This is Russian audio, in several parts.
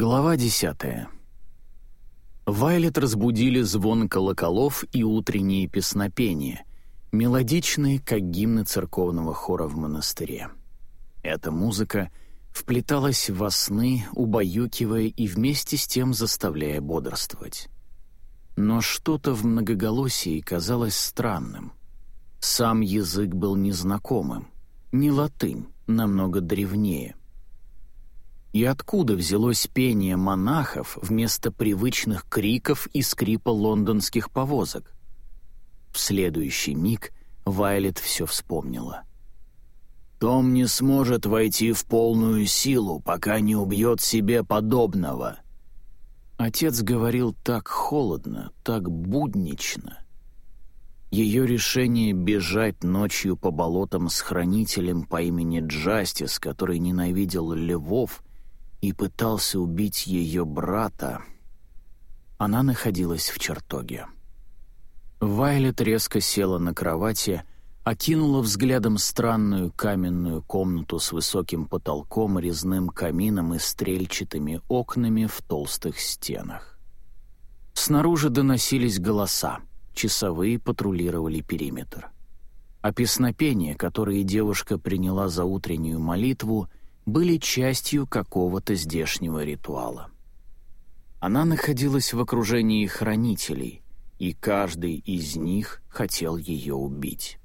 Глава десятая. Вайлет разбудили звон колоколов и утренние песнопения, мелодичные, как гимны церковного хора в монастыре. Эта музыка вплеталась во сны, убаюкивая и вместе с тем заставляя бодрствовать. Но что-то в многоголосии казалось странным. Сам язык был незнакомым, не латынь, намного древнее. И откуда взялось пение монахов вместо привычных криков и скрипа лондонских повозок? В следующий миг Вайлет все вспомнила. «Том не сможет войти в полную силу, пока не убьет себе подобного». Отец говорил так холодно, так буднично. Ее решение бежать ночью по болотам с хранителем по имени Джастис, который ненавидел львов, и пытался убить ее брата, она находилась в чертоге. Вайлет резко села на кровати, окинула взглядом странную каменную комнату с высоким потолком, резным камином и стрельчатыми окнами в толстых стенах. Снаружи доносились голоса, часовые патрулировали периметр. А песнопения, которые девушка приняла за утреннюю молитву, были частью какого-то здешнего ритуала. Она находилась в окружении хранителей, и каждый из них хотел ее убить.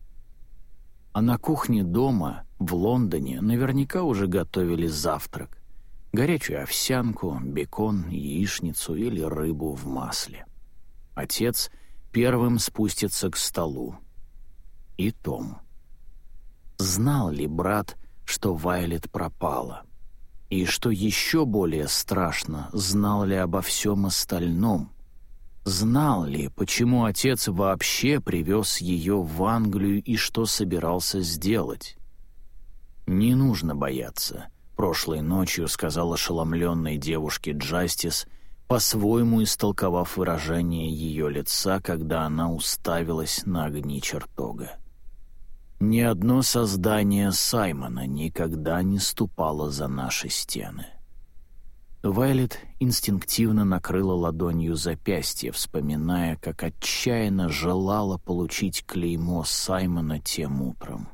А на кухне дома, в Лондоне, наверняка уже готовили завтрак. Горячую овсянку, бекон, яичницу или рыбу в масле. Отец первым спустится к столу. И Том. Знал ли брат, что Вайлет пропала. И что еще более страшно, знал ли обо всем остальном. Знал ли, почему отец вообще привез ее в Англию и что собирался сделать? «Не нужно бояться», — прошлой ночью сказал ошеломленной девушке Джастис, по-своему истолковав выражение ее лица, когда она уставилась на огни чертога. Ни одно создание Саймона никогда не ступало за наши стены. Вайлет инстинктивно накрыла ладонью запястье, вспоминая, как отчаянно желала получить клеймо Саймона тем утром.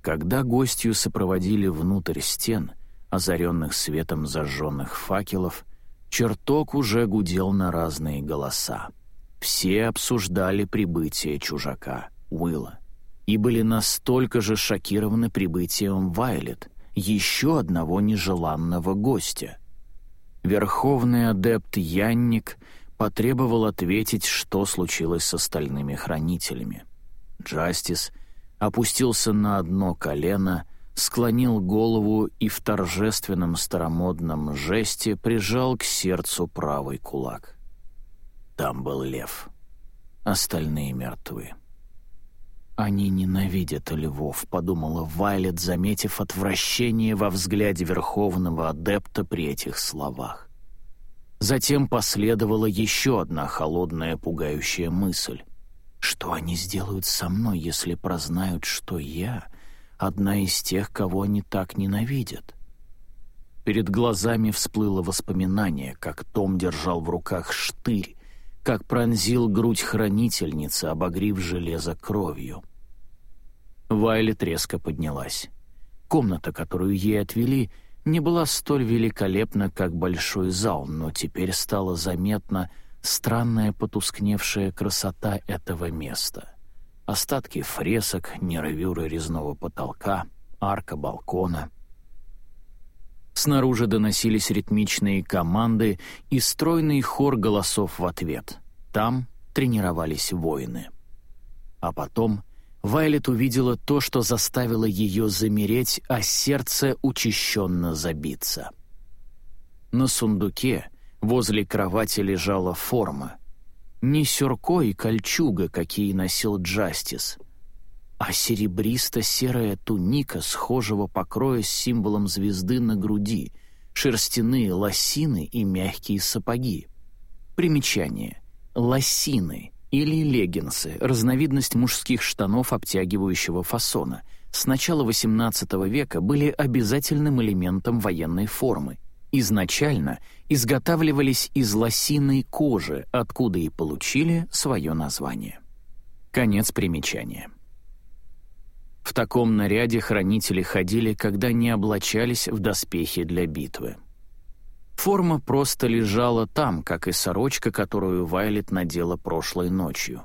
Когда гостью сопроводили внутрь стен, озаренных светом зажженных факелов, чертог уже гудел на разные голоса. Все обсуждали прибытие чужака, Уилла и были настолько же шокированы прибытием Вайлет, еще одного нежеланного гостя. Верховный адепт Янник потребовал ответить, что случилось с остальными хранителями. Джастис опустился на одно колено, склонил голову и в торжественном старомодном жесте прижал к сердцу правый кулак. Там был лев. Остальные мертвы. «Они ненавидят львов», — подумала Вайлет, заметив отвращение во взгляде верховного адепта при этих словах. Затем последовала еще одна холодная пугающая мысль. «Что они сделают со мной, если прознают, что я — одна из тех, кого они так ненавидят?» Перед глазами всплыло воспоминание, как Том держал в руках штырь, как пронзил грудь хранительницы, обогрив железо кровью. Вайлет резко поднялась. Комната, которую ей отвели, не была столь великолепна, как большой зал, но теперь стала заметна странная потускневшая красота этого места. Остатки фресок, нервюры резного потолка, арка балкона — Снаружи доносились ритмичные команды и стройный хор голосов в ответ. Там тренировались воины. А потом Вайлет увидела то, что заставило ее замереть, а сердце учащенно забиться. На сундуке возле кровати лежала форма. Не сюрко и кольчуга, какие носил Джастис, а серебристо-серая туника схожего покроя с символом звезды на груди, шерстяные лосины и мягкие сапоги. Примечание. Лосины или леггинсы — разновидность мужских штанов обтягивающего фасона. С начала XVIII века были обязательным элементом военной формы изначально изготавливались из лосиной кожи, откуда и получили свое название. Конец примечания. В таком наряде хранители ходили, когда не облачались в доспехи для битвы. Форма просто лежала там, как и сорочка, которую Вайлет надела прошлой ночью.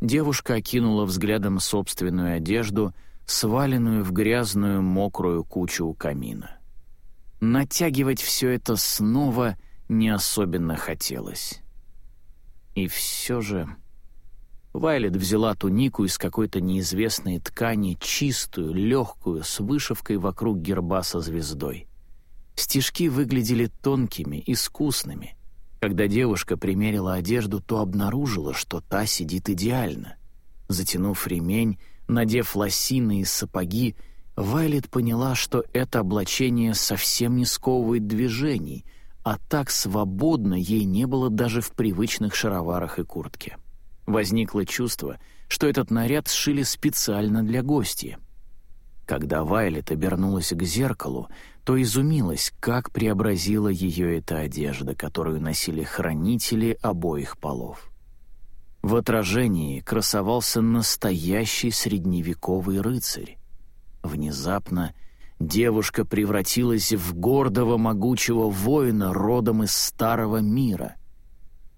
Девушка окинула взглядом собственную одежду, сваленную в грязную мокрую кучу у камина. Натягивать все это снова не особенно хотелось. И все же... Вайлет взяла тунику из какой-то неизвестной ткани, чистую, легкую, с вышивкой вокруг герба со звездой. Стежки выглядели тонкими, искусными. Когда девушка примерила одежду, то обнаружила, что та сидит идеально. Затянув ремень, надев лосины и сапоги, Вайлет поняла, что это облачение совсем не сковывает движений, а так свободно ей не было даже в привычных шароварах и куртке. Возникло чувство, что этот наряд сшили специально для гостя. Когда Вайлет обернулась к зеркалу, то изумилась, как преобразила ее эта одежда, которую носили хранители обоих полов. В отражении красовался настоящий средневековый рыцарь. Внезапно девушка превратилась в гордого могучего воина родом из старого мира.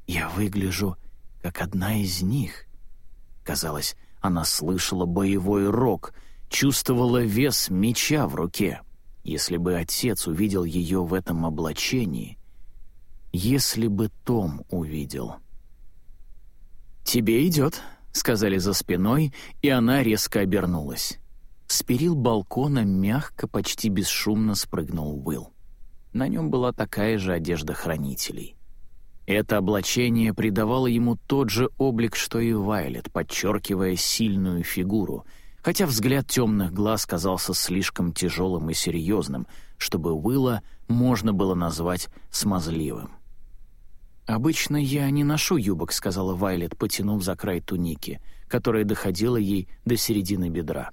«Я выгляжу, как одна из них». Казалось, она слышала боевой рок, чувствовала вес меча в руке. Если бы отец увидел ее в этом облачении, если бы Том увидел. «Тебе идет», — сказали за спиной, и она резко обернулась. С перил балкона мягко, почти бесшумно спрыгнул Уилл. На нем была такая же одежда хранителей. Это облачение придавало ему тот же облик, что и Вайлет, подчеркивая сильную фигуру, хотя взгляд темных глаз казался слишком тяжелым и серьезным, чтобы Уилла можно было назвать смазливым. «Обычно я не ношу юбок», — сказала Вайлет, потянув за край туники, которая доходила ей до середины бедра.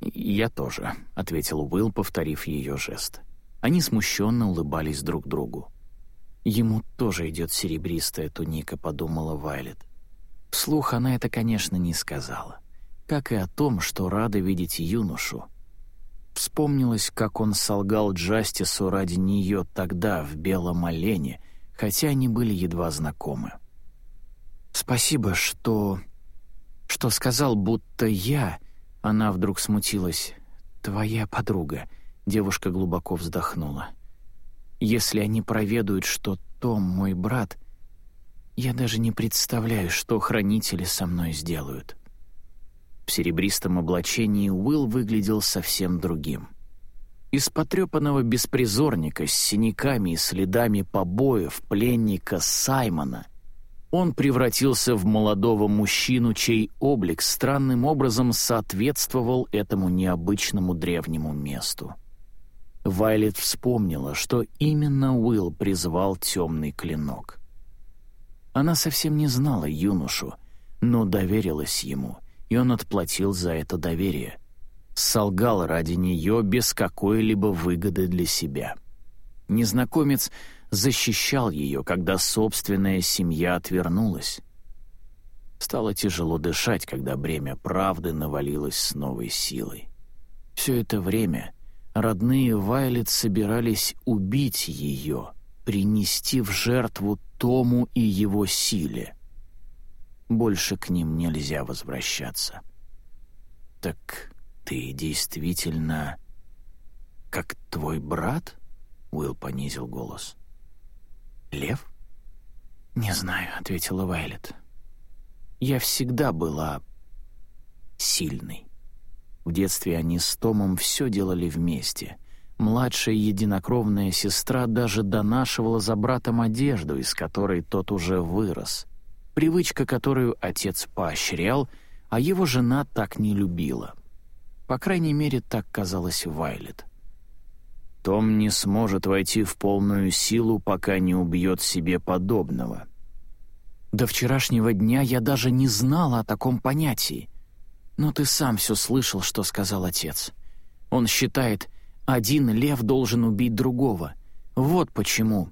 «Я тоже», — ответил Уилл, повторив ее жест. Они смущенно улыбались друг другу. «Ему тоже идет серебристая туника», — подумала Вайлет. Вслух она это, конечно, не сказала. Как и о том, что рада видеть юношу. Вспомнилось, как он солгал Джастису ради нее тогда, в белом олене, хотя они были едва знакомы. «Спасибо, что... что сказал, будто я...» Она вдруг смутилась. «Твоя подруга», — девушка глубоко вздохнула. «Если они проведают, что Том мой брат, я даже не представляю, что хранители со мной сделают». В серебристом облачении Уилл выглядел совсем другим. Из потрепанного беспризорника с синяками и следами побоев пленника Саймона — он превратился в молодого мужчину, чей облик странным образом соответствовал этому необычному древнему месту. Вайлет вспомнила, что именно Уилл призвал темный клинок. Она совсем не знала юношу, но доверилась ему, и он отплатил за это доверие. Солгал ради нее без какой-либо выгоды для себя. Незнакомец защищал ее, когда собственная семья отвернулась. Стало тяжело дышать, когда бремя правды навалилось с новой силой. Все это время родные Вайлет собирались убить ее, принести в жертву Тому и его силе. Больше к ним нельзя возвращаться. «Так ты действительно как твой брат?» — Уилл понизил голос. «Лев?» «Не знаю», — ответила Вайлет. «Я всегда была сильной. В детстве они с Томом все делали вместе. Младшая единокровная сестра даже донашивала за братом одежду, из которой тот уже вырос. Привычка, которую отец поощрял, а его жена так не любила. По крайней мере, так казалось Вайлет. Том не сможет войти в полную силу, пока не убьет себе подобного. До вчерашнего дня я даже не знала о таком понятии. Но ты сам все слышал, что сказал отец. Он считает, один лев должен убить другого. Вот почему.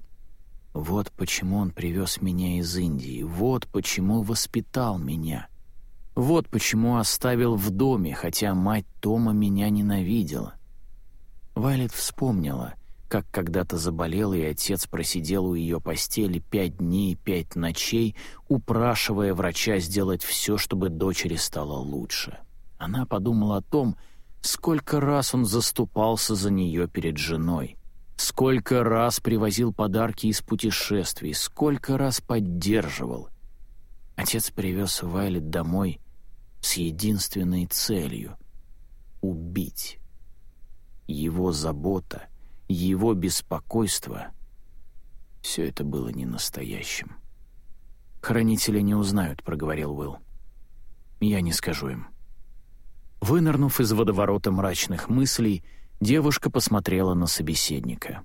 Вот почему он привез меня из Индии. Вот почему воспитал меня. Вот почему оставил в доме, хотя мать Тома меня ненавидела. Вайлет вспомнила, как когда-то заболел, и отец просидел у ее постели пять дней и пять ночей, упрашивая врача сделать все, чтобы дочери стало лучше. Она подумала о том, сколько раз он заступался за нее перед женой, сколько раз привозил подарки из путешествий, сколько раз поддерживал. Отец привез Вайлет домой с единственной целью — убить. Его забота, его беспокойство — все это было не настоящим. «Хранители не узнают», — проговорил Уилл. «Я не скажу им». Вынырнув из водоворота мрачных мыслей, девушка посмотрела на собеседника.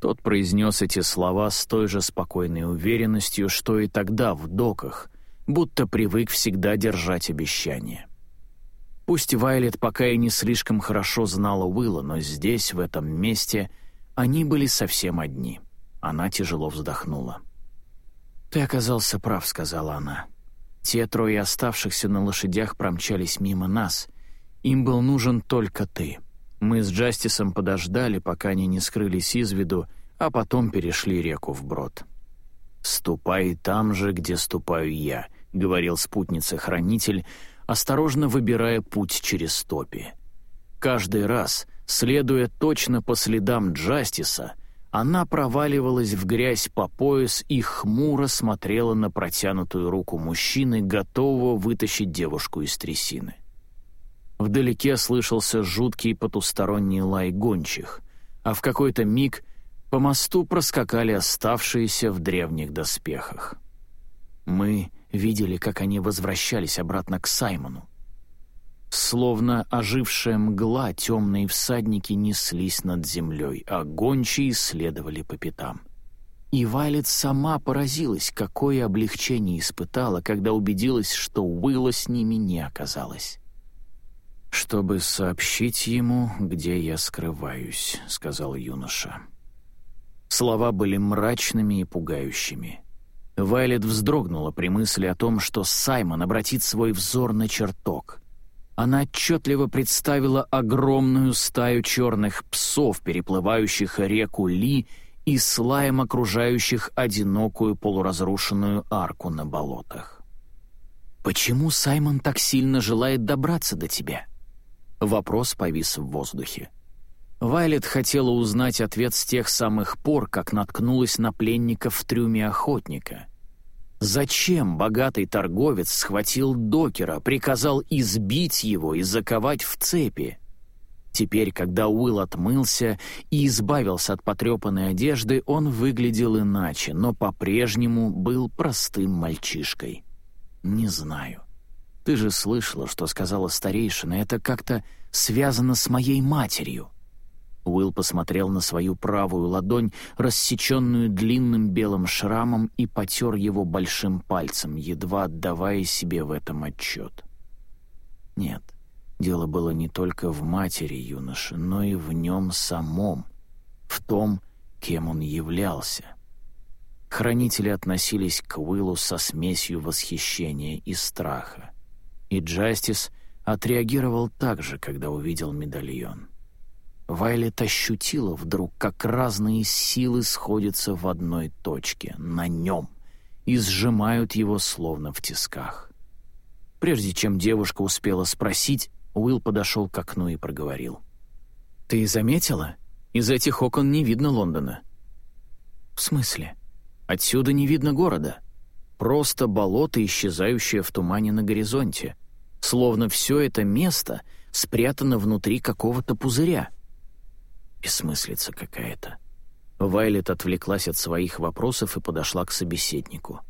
Тот произнес эти слова с той же спокойной уверенностью, что и тогда в доках, будто привык всегда держать обещания. Пусть Вайлет пока и не слишком хорошо знала Уилла, но здесь, в этом месте, они были совсем одни. Она тяжело вздохнула. «Ты оказался прав», — сказала она. «Те трое оставшихся на лошадях промчались мимо нас. Им был нужен только ты. Мы с Джастисом подождали, пока они не скрылись из виду, а потом перешли реку вброд». «Ступай там же, где ступаю я», — говорил спутница-хранитель, осторожно выбирая путь через топи. Каждый раз, следуя точно по следам Джастиса, она проваливалась в грязь по пояс и хмуро смотрела на протянутую руку мужчины, готового вытащить девушку из трясины. Вдалеке слышался жуткий потусторонний лай гончих, а в какой-то миг по мосту проскакали оставшиеся в древних доспехах. Мы видели, как они возвращались обратно к Саймону. Словно ожившая мгла, темные всадники неслись над землей, а гончие следовали по пятам. И Вайлет сама поразилась, какое облегчение испытала, когда убедилась, что Уилла с ними не оказалось. «Чтобы сообщить ему, где я скрываюсь», — сказал юноша. Слова были мрачными и пугающими. Вайлет вздрогнула при мысли о том, что Саймон обратит свой взор на чертог. Она отчетливо представила огромную стаю черных псов, переплывающих реку Ли и слаем окружающих одинокую полуразрушенную арку на болотах. «Почему Саймон так сильно желает добраться до тебя?» Вопрос повис в воздухе. Вайлет хотела узнать ответ с тех самых пор, как наткнулась на пленника в трюме охотника. Зачем богатый торговец схватил докера, приказал избить его и заковать в цепи? Теперь, когда Уилл отмылся и избавился от потрепанной одежды, он выглядел иначе, но по-прежнему был простым мальчишкой. «Не знаю. Ты же слышала, что сказала старейшина, это как-то связано с моей матерью». Уилл посмотрел на свою правую ладонь, рассеченную длинным белым шрамом, и потер его большим пальцем, едва отдавая себе в этом отчет. Нет, дело было не только в матери юноши, но и в нем самом, в том, кем он являлся. Хранители относились к Уиллу со смесью восхищения и страха. И Джастис отреагировал так же, когда увидел медальон. Вайлет ощутила вдруг, как разные силы сходятся в одной точке, на нем, и сжимают его словно в тисках. Прежде чем девушка успела спросить, Уилл подошел к окну и проговорил. «Ты заметила? Из этих окон не видно Лондона». «В смысле? Отсюда не видно города. Просто болото, исчезающее в тумане на горизонте. Словно все это место спрятано внутри какого-то пузыря». Бессмыслица какая-то. Вайлет отвлеклась от своих вопросов и подошла к собеседнику.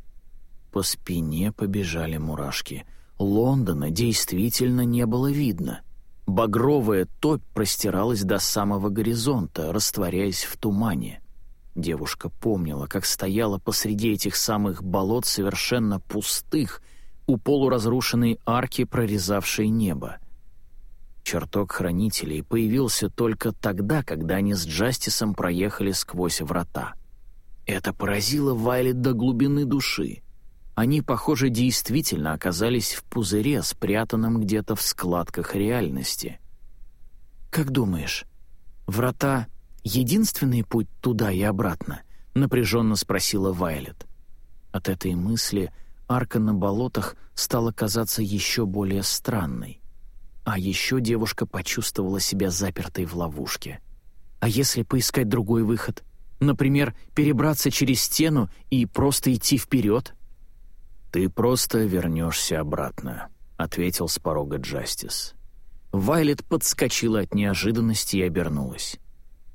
По спине побежали мурашки. Лондона действительно не было видно. Багровая топь простиралась до самого горизонта, растворяясь в тумане. Девушка помнила, как стояла посреди этих самых болот совершенно пустых, у полуразрушенной арки, прорезавшей небо. Чертог хранителей появился только тогда, когда они с Джастисом проехали сквозь врата. Это поразило Вайлет до глубины души. Они, похоже, действительно оказались в пузыре, спрятанном где-то в складках реальности. «Как думаешь, врата — единственный путь туда и обратно?» — напряженно спросила Вайлет. От этой мысли арка на болотах стала казаться еще более странной. А еще девушка почувствовала себя запертой в ловушке. А если поискать другой выход? Например, перебраться через стену и просто идти вперед? «Ты просто вернешься обратно», — ответил с порога Джастис. Вайлет подскочила от неожиданности и обернулась.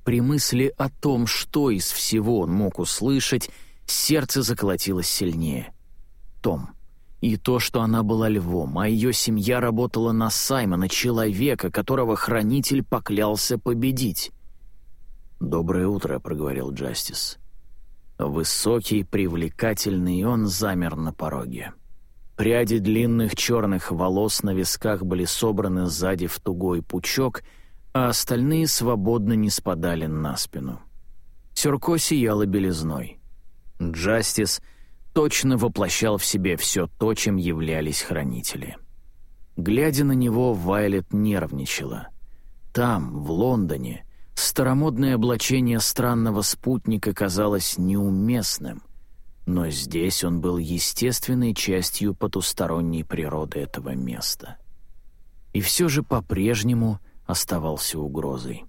При мысли о том, что из всего он мог услышать, сердце заколотилось сильнее. Том — и то, что она была львом, а ее семья работала на Саймона, человека, которого хранитель поклялся победить. «Доброе утро», — проговорил Джастис. Высокий, привлекательный, он замер на пороге. Пряди длинных черных волос на висках были собраны сзади в тугой пучок, а остальные свободно не спадали на спину. Сюрко сияло белизной. Джастис — точно воплощал в себе все то, чем являлись хранители. Глядя на него, Вайлет нервничала. Там, в Лондоне, старомодное облачение странного спутника казалось неуместным, но здесь он был естественной частью потусторонней природы этого места. И все же по-прежнему оставался угрозой.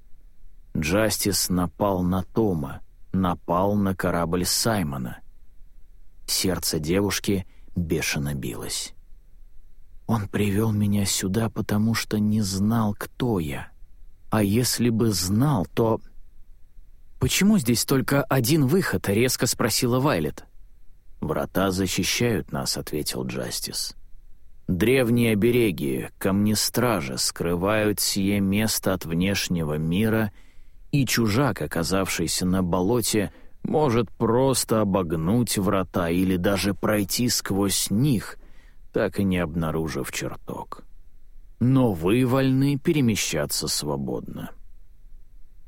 Джастис напал на Тома, напал на корабль Саймона, Сердце девушки бешено билось. Он привел меня сюда, потому что не знал, кто я. А если бы знал, то... «Почему здесь только один выход?» — резко спросила Вайлет. «Врата защищают нас», — ответил Джастис. «Древние обереги, камнестражи скрывают сие место от внешнего мира, и чужак, оказавшийся на болоте, — может просто обогнуть врата или даже пройти сквозь них, так и не обнаружив чертог. Но вы вольны перемещаться свободно.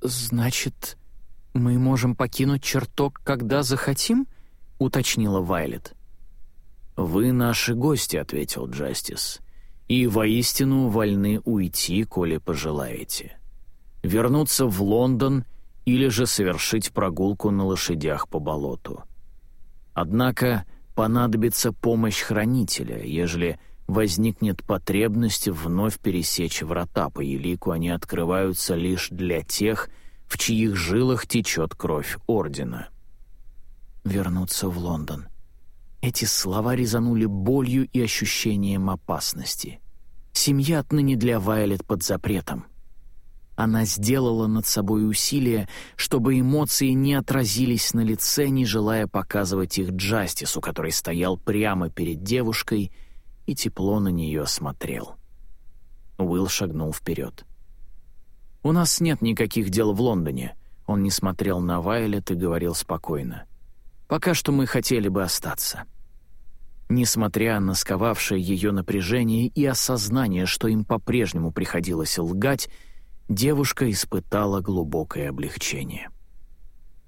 «Значит, мы можем покинуть чертог, когда захотим?» — уточнила Вайлет. «Вы наши гости», — ответил Джастис, «и воистину вольны уйти, коли пожелаете. Вернуться в Лондон — или же совершить прогулку на лошадях по болоту. Однако понадобится помощь хранителя, ежели возникнет потребность вновь пересечь врата по елику, они открываются лишь для тех, в чьих жилах течет кровь Ордена. Вернуться в Лондон. Эти слова резанули болью и ощущением опасности. Семья отныне для Вайлет под запретом — она сделала над собой усилие, чтобы эмоции не отразились на лице, не желая показывать их Джастису, который стоял прямо перед девушкой и тепло на нее смотрел. Уилл шагнул вперед. «У нас нет никаких дел в Лондоне», — он не смотрел на Вайлет и говорил спокойно. «Пока что мы хотели бы остаться». Несмотря на сковавшее ее напряжение и осознание, что им по-прежнему приходилось лгать, девушка испытала глубокое облегчение.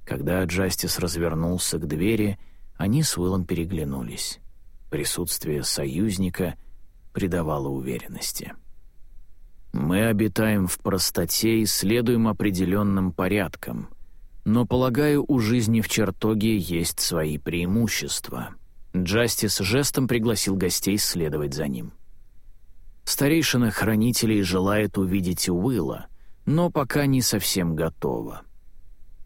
Когда Джастис развернулся к двери, они с Уиллом переглянулись. Присутствие союзника придавало уверенности. «Мы обитаем в простоте и следуем определенным порядкам, но, полагаю, у жизни в чертоге есть свои преимущества». Джастис жестом пригласил гостей следовать за ним. Старейшина хранителей желает увидеть Уилла, но пока не совсем готова.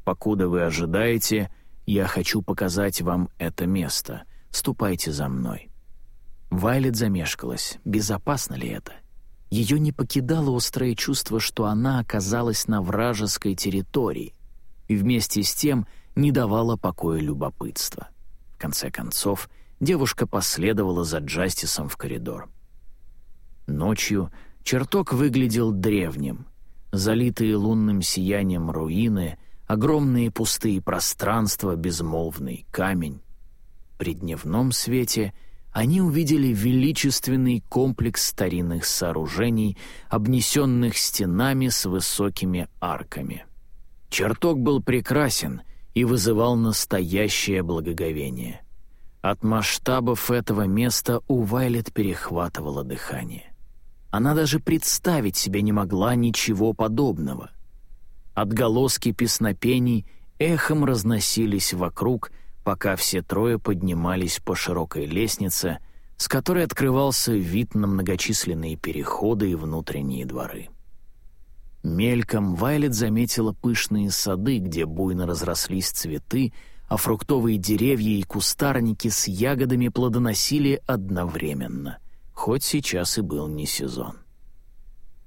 Покуда вы ожидаете, я хочу показать вам это место. Ступайте за мной». Вайлет замешкалась. Безопасно ли это? Ее не покидало острое чувство, что она оказалась на вражеской территории, и вместе с тем не давала покоя любопытства. В конце концов, девушка последовала за Джастисом в коридор. Ночью чертог выглядел древним. Залитые лунным сиянием руины, огромные пустые пространства, безмолвный камень. При дневном свете они увидели величественный комплекс старинных сооружений, обнесенных стенами с высокими арками. Чертог был прекрасен и вызывал настоящее благоговение. От масштабов этого места у Вайлет перехватывало дыхание. Она даже представить себе не могла ничего подобного. Отголоски песнопений эхом разносились вокруг — пока все трое поднимались по широкой лестнице, с которой открывался вид на многочисленные переходы и внутренние дворы. Мельком Вайлет заметила пышные сады, где буйно разрослись цветы, а фруктовые деревья и кустарники с ягодами плодоносили одновременно, хоть сейчас и был не сезон.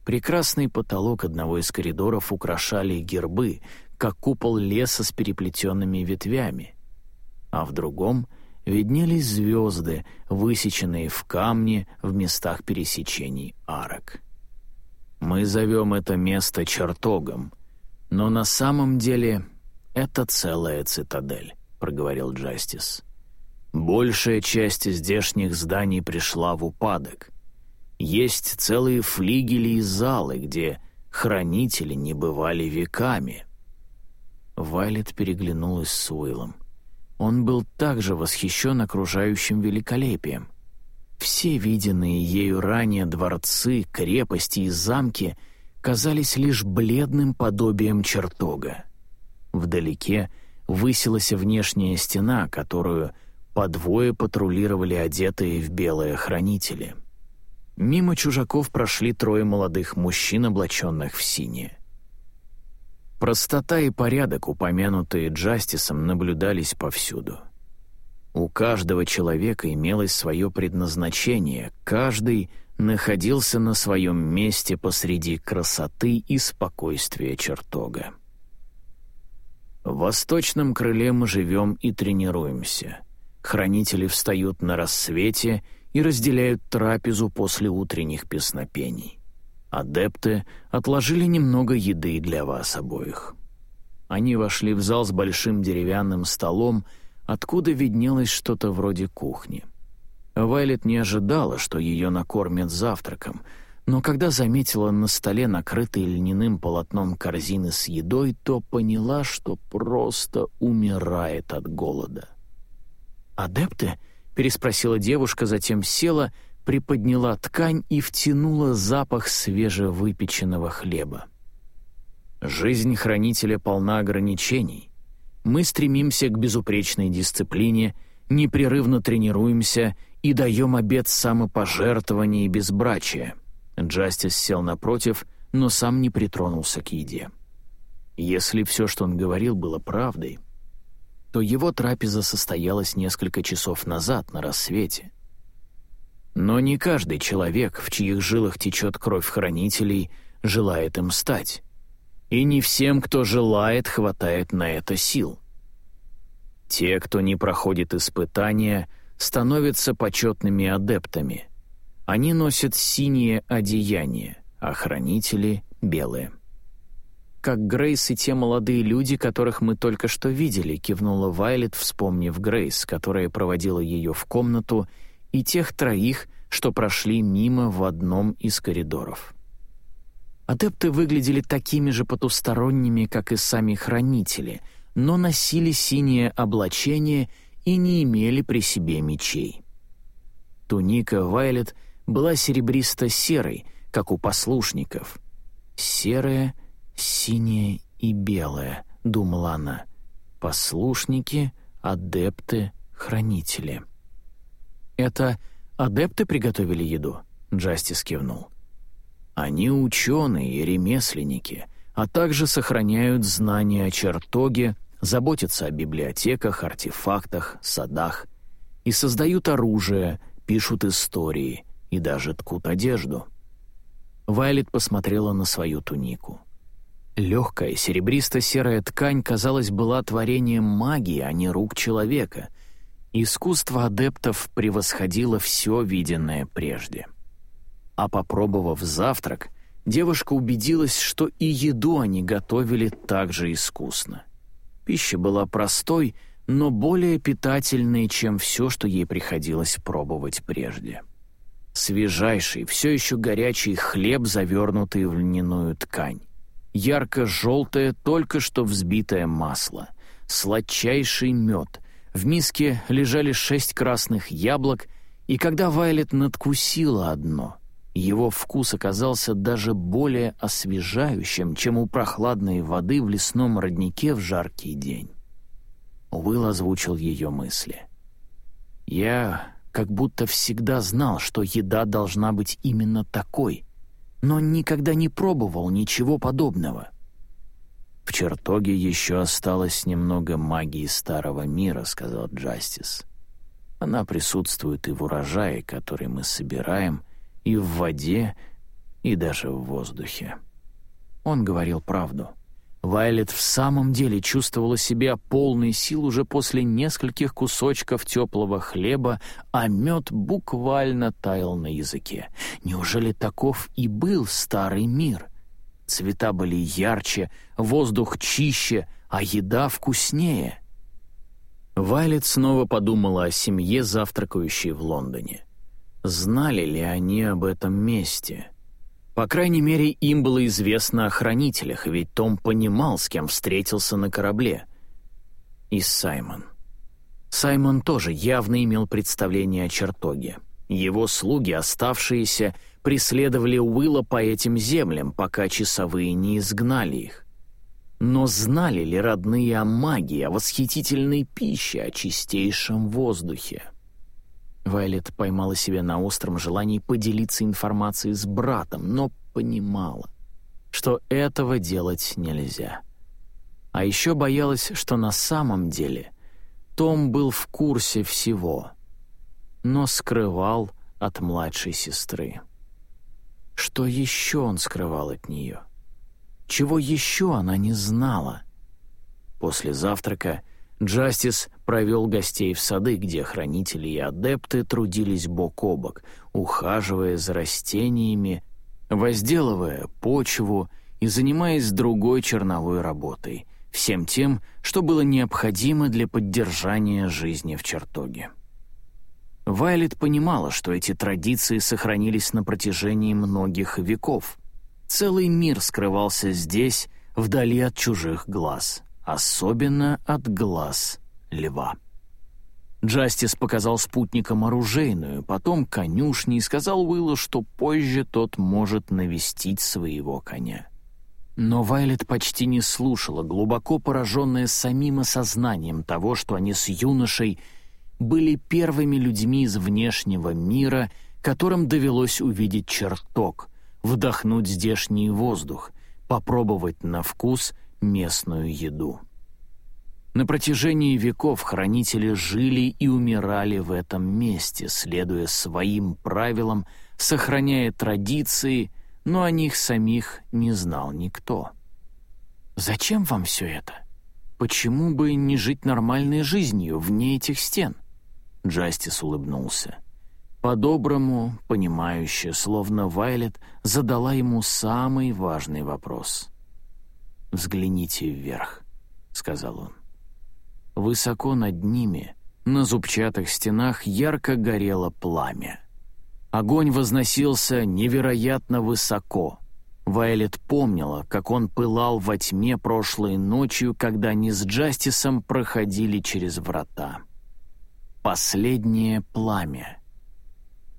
Прекрасный потолок одного из коридоров украшали гербы, как купол леса с переплетенными ветвями, а в другом виднелись звезды, высеченные в камне в местах пересечений арок. Мы зовем это место чертогом, но на самом деле это целая цитадель, проговорил Джастис. Большая часть здешних зданий пришла в упадок. Есть целые флигели и залы, где хранители не бывали веками. Вайлет переглянулась с Уиллом. Он был также восхищен окружающим великолепием. Все виденные ею ранее дворцы, крепости и замки казались лишь бледным подобием чертога. Вдалеке высилась внешняя стена, которую по двое патрулировали одетые в белые хранители. Мимо чужаков прошли трое молодых мужчин, облаченных в синее. Простота и порядок, упомянутые Джастисом, наблюдались повсюду. У каждого человека имелось свое предназначение, каждый находился на своем месте посреди красоты и спокойствия чертога. В восточном крыле мы живем и тренируемся. Хранители встают на рассвете и разделяют трапезу после утренних песнопений. Адепты отложили немного еды для вас обоих. Они вошли в зал с большим деревянным столом, откуда виднелось что-то вроде кухни. Вайлет не ожидала, что ее накормят завтраком, но когда заметила на столе накрытые льняным полотном корзины с едой, то поняла, что просто умирает от голода. «Адепты?» — переспросила девушка, затем села — приподняла ткань и втянула запах свежевыпеченного хлеба. Жизнь хранителя полна ограничений. Мы стремимся к безупречной дисциплине, непрерывно тренируемся и даем обет самопожертвования и безбрачия. Джастис сел напротив, но сам не притронулся к еде. Если все, что он говорил, было правдой, то его трапеза состоялась несколько часов назад, на рассвете. Но не каждый человек, в чьих жилах течет кровь хранителей, желает им стать. И не всем, кто желает, хватает на это сил. Те, кто не проходит испытания, становятся почетными адептами. Они носят синее одеяние, а хранители — белые. «Как Грейс и те молодые люди, которых мы только что видели», — кивнула Вайлет, вспомнив Грейс, которая проводила ее в комнату — и тех троих, что прошли мимо в одном из коридоров. Адепты выглядели такими же потусторонними, как и сами хранители, но носили синее облачение и не имели при себе мечей. Туника Вайлет была серебристо-серой, как у послушников. «Серая, синяя и белая», — думала она. «Послушники, адепты, хранители». «Это адепты приготовили еду?» — Джастис кивнул. «Они ученые и ремесленники, а также сохраняют знания о чертоге, заботятся о библиотеках, артефактах, садах и создают оружие, пишут истории и даже ткут одежду». Вайлет посмотрела на свою тунику. Легкая серебристо-серая ткань, казалось, была творением магии, а не рук человека — Искусство адептов превосходило все виденное прежде. А попробовав завтрак, девушка убедилась, что и еду они готовили так же искусно. Пища была простой, но более питательные, чем все, что ей приходилось пробовать прежде. Свежайший, все еще горячий хлеб, завернутый в льняную ткань. Ярко-желтое, только что взбитое масло. Сладчайший мед. В миске лежали шесть красных яблок, и когда Вайлет надкусила одно, его вкус оказался даже более освежающим, чем у прохладной воды в лесном роднике в жаркий день. Уилл озвучил ее мысли. «Я как будто всегда знал, что еда должна быть именно такой, но никогда не пробовал ничего подобного». «В чертоге еще осталось немного магии старого мира», — сказал Джастис. «Она присутствует и в урожае, который мы собираем, и в воде, и даже в воздухе». Он говорил правду — Вайлет в самом деле чувствовала себя полной сил уже после нескольких кусочков теплого хлеба, а мед буквально таял на языке. Неужели таков и был старый мир? Цвета были ярче, воздух чище, а еда вкуснее. Вайлет снова подумала о семье, завтракающей в Лондоне. Знали ли они об этом месте? По крайней мере, им было известно о хранителях, ведь Том понимал, с кем встретился на корабле. И Саймон. Саймон тоже явно имел представление о чертоге. Его слуги, оставшиеся, преследовали Уилла по этим землям, пока часовые не изгнали их. Но знали ли родные о магии, о восхитительной пище, о чистейшем воздухе? Вайлет поймала себя на остром желании поделиться информацией с братом, но понимала, что этого делать нельзя. А еще боялась, что на самом деле Том был в курсе всего, но скрывал от младшей сестры. Что еще он скрывал от нее? Чего еще она не знала? После завтрака — Джастис провел гостей в сады, где хранители и адепты трудились бок о бок, ухаживая за растениями, возделывая почву и занимаясь другой черновой работой, всем тем, что было необходимо для поддержания жизни в чертоге. Вайлет понимала, что эти традиции сохранились на протяжении многих веков. Целый мир скрывался здесь, вдали от чужих глаз — особенно от глаз льва. Джастис показал спутникам оружейную, потом конюшни и сказал Уиллу, что позже тот может навестить своего коня. Но Вайлет почти не слушала, глубоко пораженная самим осознанием того, что они с юношей были первыми людьми из внешнего мира, которым довелось увидеть чертог, вдохнуть здешний воздух, попробовать на вкус — местную еду. На протяжении веков хранители жили и умирали в этом месте, следуя своим правилам, сохраняя традиции, но о них самих не знал никто. «Зачем вам все это? Почему бы не жить нормальной жизнью вне этих стен?» Джастис улыбнулся. По-доброму, понимающе, словно Вайлет задала ему самый важный вопрос — «Взгляните вверх», — сказал он. Высоко над ними, на зубчатых стенах, ярко горело пламя. Огонь возносился невероятно высоко. Вайлет помнила, как он пылал во тьме прошлой ночью, когда они с Джастисом проходили через врата. Последнее пламя —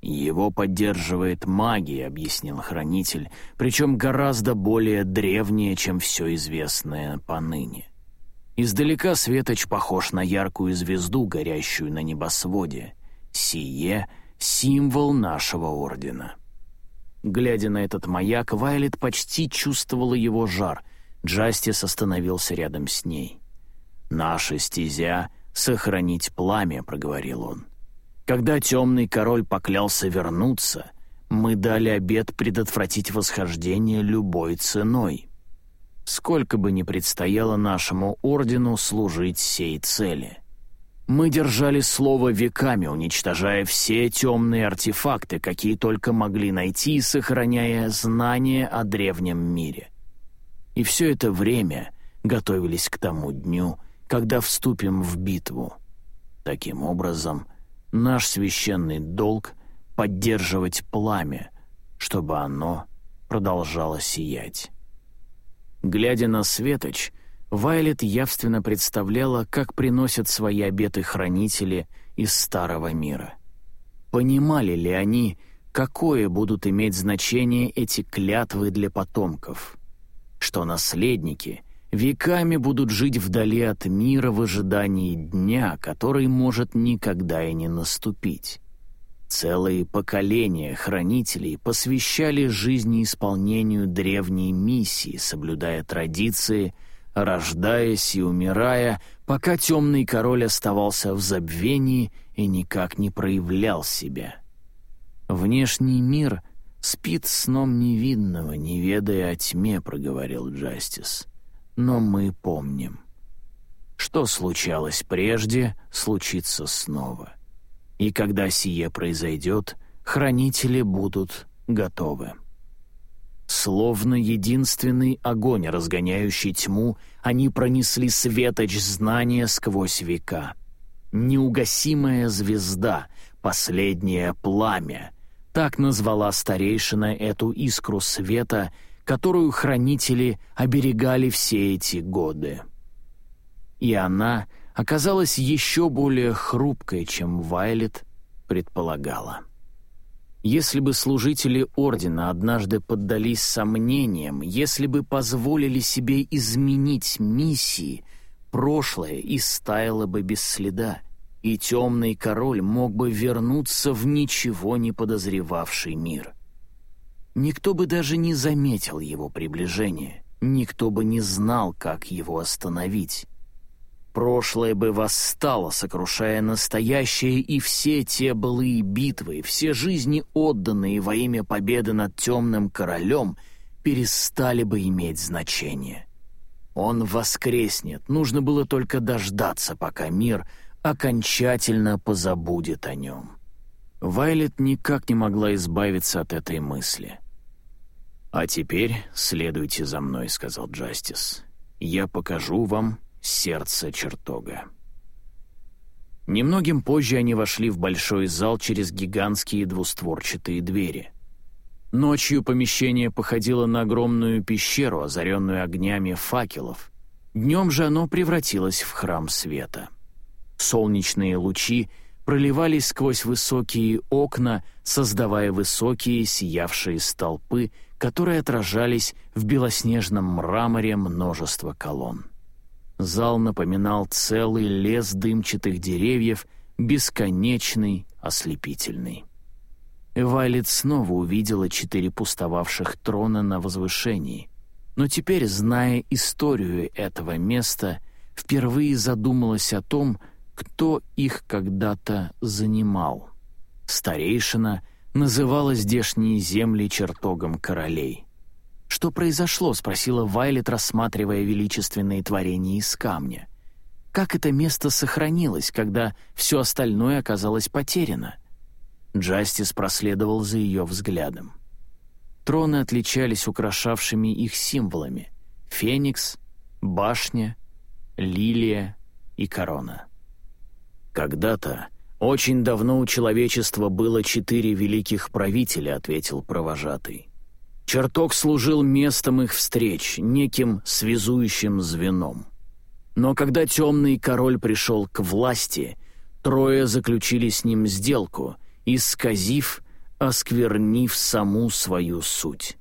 «Его поддерживает магия», — объяснил хранитель, причем гораздо более древняя, чем все известное поныне. Издалека Светоч похож на яркую звезду, горящую на небосводе. Сие — символ нашего ордена. Глядя на этот маяк, Вайлет почти чувствовала его жар. Джастис остановился рядом с ней. «Наша стезя — сохранить пламя», — проговорил он. Когда темный король поклялся вернуться, мы дали обет предотвратить восхождение любой ценой. Сколько бы ни предстояло нашему ордену служить сей цели. Мы держали слово веками, уничтожая все темные артефакты, какие только могли найти, сохраняя знания о древнем мире. И все это время готовились к тому дню, когда вступим в битву. Таким образом, наш священный долг — поддерживать пламя, чтобы оно продолжало сиять. Глядя на светоч, Вайлет явственно представляла, как приносят свои обеты хранители из Старого мира. Понимали ли они, какое будут иметь значение эти клятвы для потомков? Что наследники веками будут жить вдали от мира в ожидании дня, который может никогда и не наступить. Целые поколения хранителей посвящали жизни исполнению древней миссии, соблюдая традиции, рождаясь и умирая, пока темный король оставался в забвении и никак не проявлял себя. Внешний мир спит сном невидного, не ведая о тьме, проговорил Джастис. Но мы помним. Что случалось прежде, случится снова и когда сие произойдет, хранители будут готовы. Словно единственный огонь, разгоняющий тьму, они пронесли светоч знания сквозь века. Неугасимая звезда, последнее пламя — так назвала старейшина эту искру света, которую хранители оберегали все эти годы. И она — оказалась еще более хрупкой, чем Вайлет предполагала. Если бы служители Ордена однажды поддались сомнениям, если бы позволили себе изменить миссии, прошлое истаяло бы без следа, и темный король мог бы вернуться в ничего не подозревавший мир. Никто бы даже не заметил его приближения, никто бы не знал, как его остановить. Прошлое бы восстало, сокрушая настоящее и все те былые битвы, все жизни, отданные во имя победы над темным королем, перестали бы иметь значение. Он воскреснет, нужно было только дождаться, пока мир окончательно позабудет о нем. Вайлет никак не могла избавиться от этой мысли. «А теперь следуйте за мной», — сказал Джастис. «Я покажу вам, сердце чертога. Немногим позже они вошли в большой зал через гигантские двустворчатые двери. Ночью помещение походило на огромную пещеру, озаренную огнями факелов. Днем же оно превратилось в храм света. Солнечные лучи проливались сквозь высокие окна, создавая высокие сиявшие столпы, которые отражались в белоснежном мраморе множества колонн. Зал напоминал целый лес дымчатых деревьев, бесконечный, ослепительный. Вайлет снова увидела четыре пустовавших трона на возвышении, но теперь, зная историю этого места, впервые задумалась о том, кто их когда-то занимал. Старейшина называла здешние земли чертогом королей. «Что произошло?» — спросила Вайлет, рассматривая величественные творения из камня. «Как это место сохранилось, когда все остальное оказалось потеряно?» Джастис проследовал за ее взглядом. Троны отличались украшавшими их символами — феникс, башня, лилия и корона. «Когда-то, очень давно у человечества было четыре великих правителя», — ответил провожатый. Чертог служил местом их встреч, неким связующим звеном. Но когда темный король пришел к власти, трое заключили с ним сделку, исказив, осквернив саму свою суть.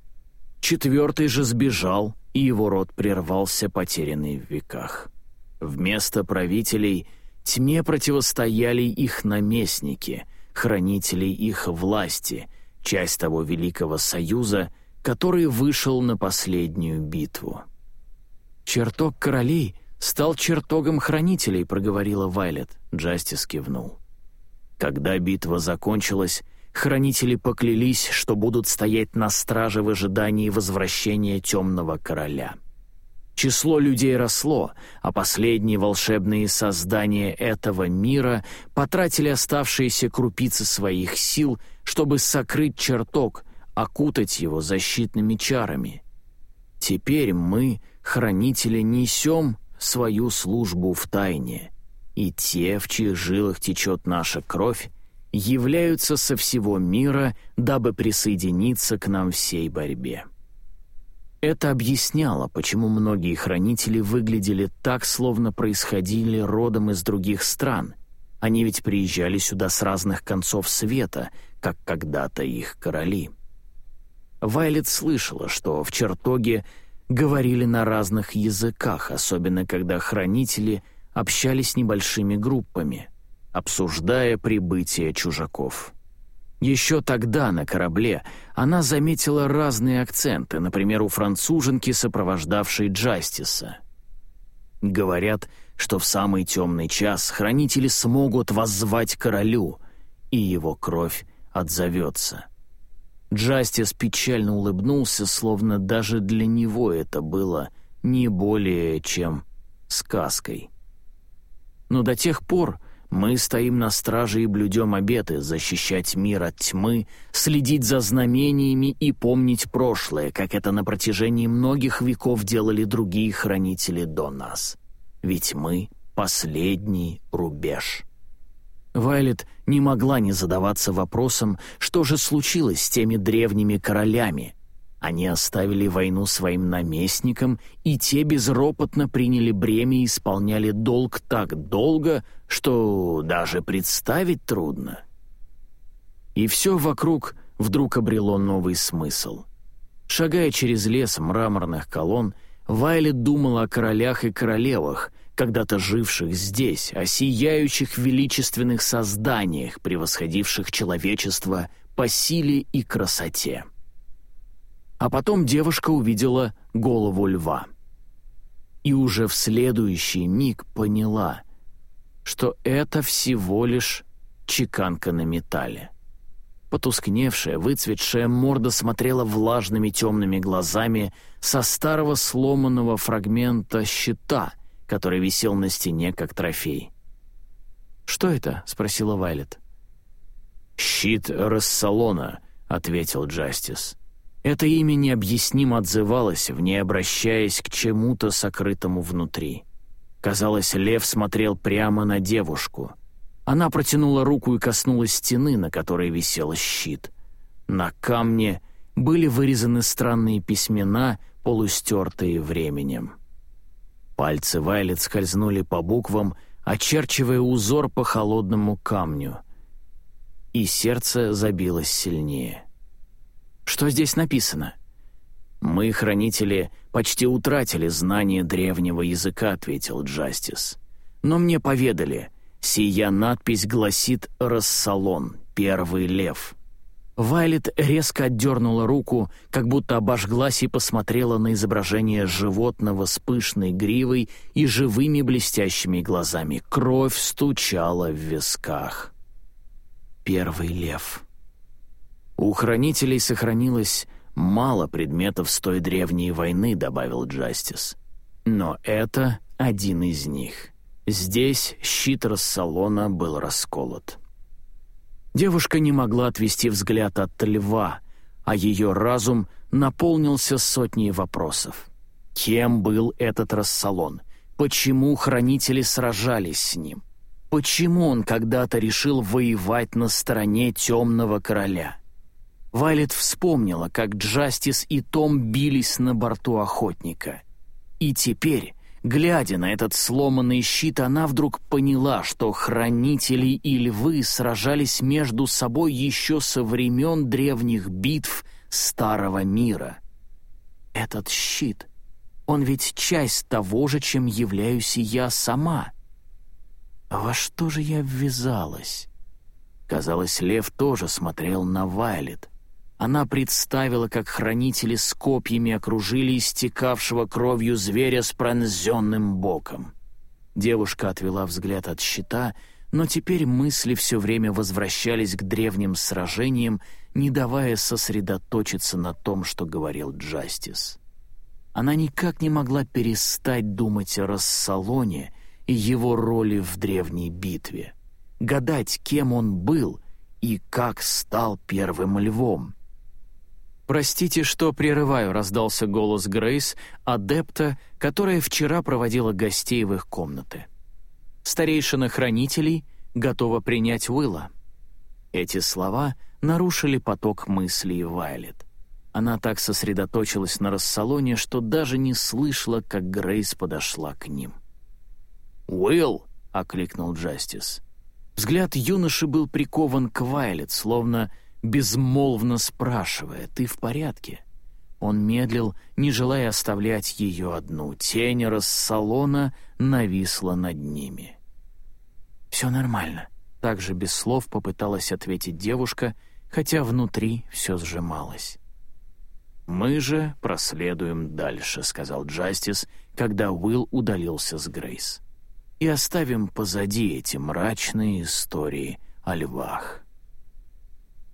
Четвертый же сбежал, и его род прервался, потерянный в веках. Вместо правителей тьме противостояли их наместники, хранители их власти, часть того великого союза — который вышел на последнюю битву. «Чертог королей стал чертогом хранителей», — проговорила Вайлет. Джастис кивнул. Когда битва закончилась, хранители поклялись, что будут стоять на страже в ожидании возвращения темного короля. Число людей росло, а последние волшебные создания этого мира потратили оставшиеся крупицы своих сил, чтобы сокрыть чертог, окутать его защитными чарами. Теперь мы, хранители, несем свою службу в тайне, и те, в чьих жилах течет наша кровь, являются со всего мира, дабы присоединиться к нам всей борьбе. Это объясняло, почему многие хранители выглядели так, словно происходили родом из других стран. Они ведь приезжали сюда с разных концов света, как когда-то их короли. Вайлет слышала, что в чертоге говорили на разных языках, особенно когда хранители общались небольшими группами, обсуждая прибытие чужаков. Еще тогда на корабле она заметила разные акценты, например, у француженки, сопровождавшей Джастиса. Говорят, что в самый темный час хранители смогут воззвать королю, и его кровь отзовется. Джастис печально улыбнулся, словно даже для него это было не более чем сказкой. Но до тех пор, мы стоим на страже и блюдем обеты, защищать мир от тьмы, следить за знамениями и помнить прошлое, как это на протяжении многих веков делали другие хранители до нас. Ведь мы — последний рубеж. Вайлет не могла не задаваться вопросом, что же случилось с теми древними королями, они оставили войну своим наместникам, и те безропотно приняли бремя и исполняли долг так долго, что даже представить трудно. И все вокруг вдруг обрело новый смысл. Шагая через лес мраморных колонн, Вайлет думала о королях и королевах, когда-то живших здесь, о сияющих величественных созданиях, превосходивших человечество по силе и красоте. А потом девушка увидела голову льва. И уже в следующий миг поняла, что это всего лишь чеканка на металле. Потускневшая, выцветшая морда смотрела влажными темными глазами со старого сломанного фрагмента щита, который висел на стене как трофей. «Что это?» — спросила Вайлет. «Щит Рассалона», — ответил Джастис. Это имя необъяснимо отзывалось в ней, обращаясь к чему-то сокрытому внутри. Казалось, лев смотрел прямо на девушку. Она протянула руку и коснулась стены, на которой висел щит. На камне были вырезаны странные письмена, полустертые временем. Пальцы Вайлет скользнули по буквам, очерчивая узор по холодному камню. И сердце забилось сильнее. Что здесь написано?» «Мы, хранители, почти утратили знание древнего языка», — ответил Джастис. «Но мне поведали, сия надпись гласит «Рассалон, первый лев». Вайлет резко отдернула руку, как будто обожглась и посмотрела на изображение животного с пышной гривой и живыми блестящими глазами. Кровь стучала в висках. «Первый лев». «У хранителей сохранилось мало предметов с той древней войны», — добавил Джастис. «Но это один из них. Здесь щит Рассалона был расколот». Девушка не могла отвести взгляд от льва, а ее разум наполнился сотней вопросов. Кем был этот Рассалон? Почему хранители сражались с ним? Почему он когда-то решил воевать на стороне Темного Короля? Вайлет вспомнила, как Джастис и Том бились на борту охотника. И теперь, глядя на этот сломанный щит, она вдруг поняла, что хранители и львы сражались между собой еще со времен древних битв Старого мира. Этот щит, он ведь часть того же, чем являюсь и я сама. Во что же я ввязалась? Казалось, лев тоже смотрел на Вайлет — она представила, как хранители с копьями окружили истекавшего кровью зверя с пронзенным боком. Девушка отвела взгляд от щита, но теперь мысли все время возвращались к древним сражениям, не давая сосредоточиться на том, что говорил Джастис. Она никак не могла перестать думать о Рассалоне и его роли в древней битве, гадать, кем он был и как стал первым львом — «Простите, что прерываю», — раздался голос Грейс, адепта, которая вчера проводила гостей в их комнаты. «Старейшина хранителей готова принять Уилла». Эти слова нарушили поток мыслей Вайлет. Она так сосредоточилась на рассалоне, что даже не слышала, как Грейс подошла к ним. «Уилл!» — окликнул Джастис. Взгляд юноши был прикован к Вайлет, словно безмолвно спрашивая, «Ты в порядке?» Он медлил, не желая оставлять ее одну. Тень рассалона нависла над ними. «Все нормально», — также без слов попыталась ответить девушка, хотя внутри все сжималось. «Мы же проследуем дальше», — сказал Джастис, когда Уилл удалился с Грейс. «И оставим позади эти мрачные истории о львах».